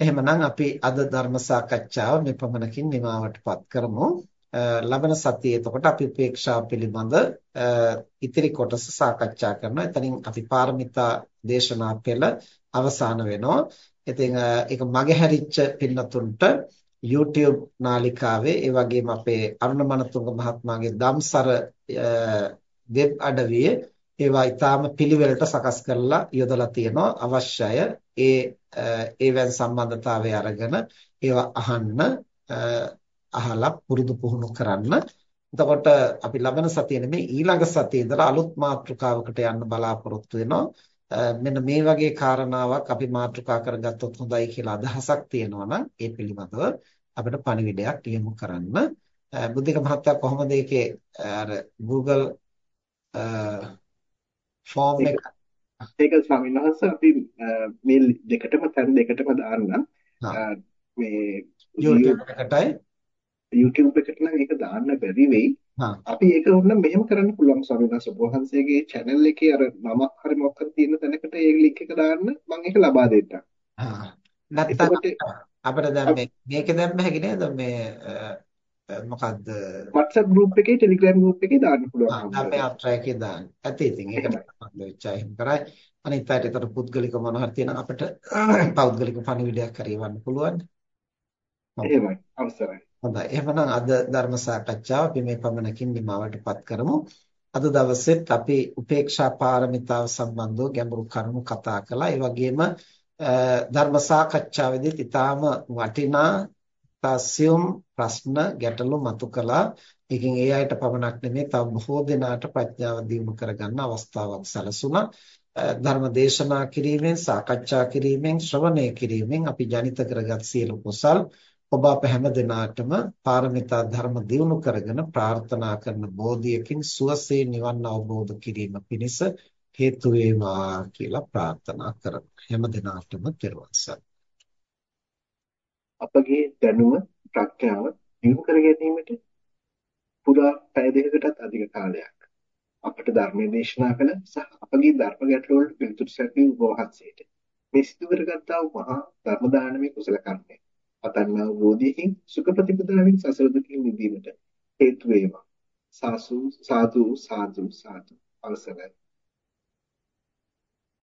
එහෙමනම් අපි අද ධර්ම සාකච්ඡාව මෙපමණකින් නිමවටපත් කරමු. ලබන සතියේ එතකොට අපි උපේක්ෂාව පිළිබඳ ඉතිරි කොටස සාකච්ඡා කරනවා. එතනින් අපි පාරමිතා දේශනා පෙළ අවසන් වෙනවා. ඉතින් ඒක මගහැරිච්ච පින්නතුන්ට YouTube නාලිකාවේ ඒ වගේම අපේ අරුණ මනතුංග මහත්මයාගේ දම්සර වෙබ් අඩවියේ ඒවා ඊටාම පිළිවෙලට සකස් කරලා යොදලා තියෙනවා. අවශ්‍යය ඒ ඒවෙන් සම්බන්ධතාවය අරගෙන ඒවා අහන්න අහලා පුරුදු පුහුණු කරන්න. එතකොට අපි ලබන සතියේ නෙමෙයි ඊළඟ සතියේ ඉඳලා අලුත් මාතෘකාවකට යන්න බලාපොරොත්තු වෙනවා. මෙන්න මේ වගේ කාරණාවක් අපි මාතෘකා කරගත්තොත් හොඳයි කියලා අදහසක් තියෙනවා නම් ඒ පිළිබඳව අපිට පණිවිඩයක් ලියමු කරන්න. බුද්ධික මහත්තයා කොහොමද ඒකේ අර Google ෆෝම් එක. ඒක ස්වාමීන් වහන්සේ අපි මේ දෙකටම තැන් දෙකටම දාන්න. මේ YouTube එකටයි. YouTube එකට නම් ඒක දාන්න බැරි වෙයි. අපි ඒක උන්න මෙහෙම කරන්න පුළුවන් ස්වාමීන් වහන්සේ. වහන්සේගේ channel එකේ අර නමක් හරි මොකක් හරි තියෙන තැනකට ඒ link එක දාන්න මම ඒක ලබා දෙන්නම්. හා නැත්නම් අපිට දැන් මේකේ දැම්ම හැකි නේද? මේ මොකද්ද WhatsApp group එකේ Telegram group එකේ දාන්න පුළුවන්. අපේ අත්‍රාකේ දාන්න. ඇති ඉතින් ඒක වෙච්චයි කරයි. අනිත් පැයට ඒතර පුද්ගලික මොනවද තියෙන අපිට පෞද්ගලික පණිවිඩයක් කරේවන්න පුළුවන්. එහෙමයි. අවසරයි. හොඳයි. එහෙනම් අද ධර්ම සාකච්ඡාව අපි මේ පමණකින් නිමවටපත් කරමු. අද දවසෙත් අපි උපේක්ෂා පාරමිතාව සම්බන්ධව ගැඹුරු කරුණු කතා කළා. ඒ වගේම ධර්ම සාකච්ඡාවේදී ඊටාම වටිනා තස්යුම් ප්‍රශ්න ගැටලු මතු කළා. ඒකෙන් ඒ අයට පමණක් නෙමෙයි තව බොහෝ දෙනාට ප්‍රඥාව දියුණු කරගන්න අවස්ථාවක් සැලසුණා. ධර්ම දේශනා කිරීමෙන් සාකච්ඡා කිරීමෙන් ශ්‍රවණය කිරීමෙන් අපි ජනිත කරගත් සියලු කුසල් ඔබ අප හැම දිනාටම පාරමිතා ධර්ම දියුණු කරගෙන ප්‍රාර්ථනා කරන බෝධියකින් සුවසේ නිවන් අවබෝධ කිරීම පිණිස හේතු වේවා කියලා ප්‍රාර්ථනා කරමු හැම දිනාටම තෙරුවන් සරණයි අපගේ දැනුම ප්‍රඥාව දියුණු කර ගැනීමට පුරා පැය දෙකකටත් අධික කාලයක් අපට ධර්මයේ දේශනා කළ සහ අපගේ ධර්ම ගැටළු වලට පිළිතුරු සැපයූ වහන්සේට මේ සිදු කරගත්තා වූ මහා ධර්ම දානමේ කුසල කර්මය. අතන්නා වූදීකින් සුඛ ප්‍රතිපදාවෙන් සසර දුකින් මිදීමට හේතු වේවා. සාසු සාදු සාදු සාදු. අවසරයි.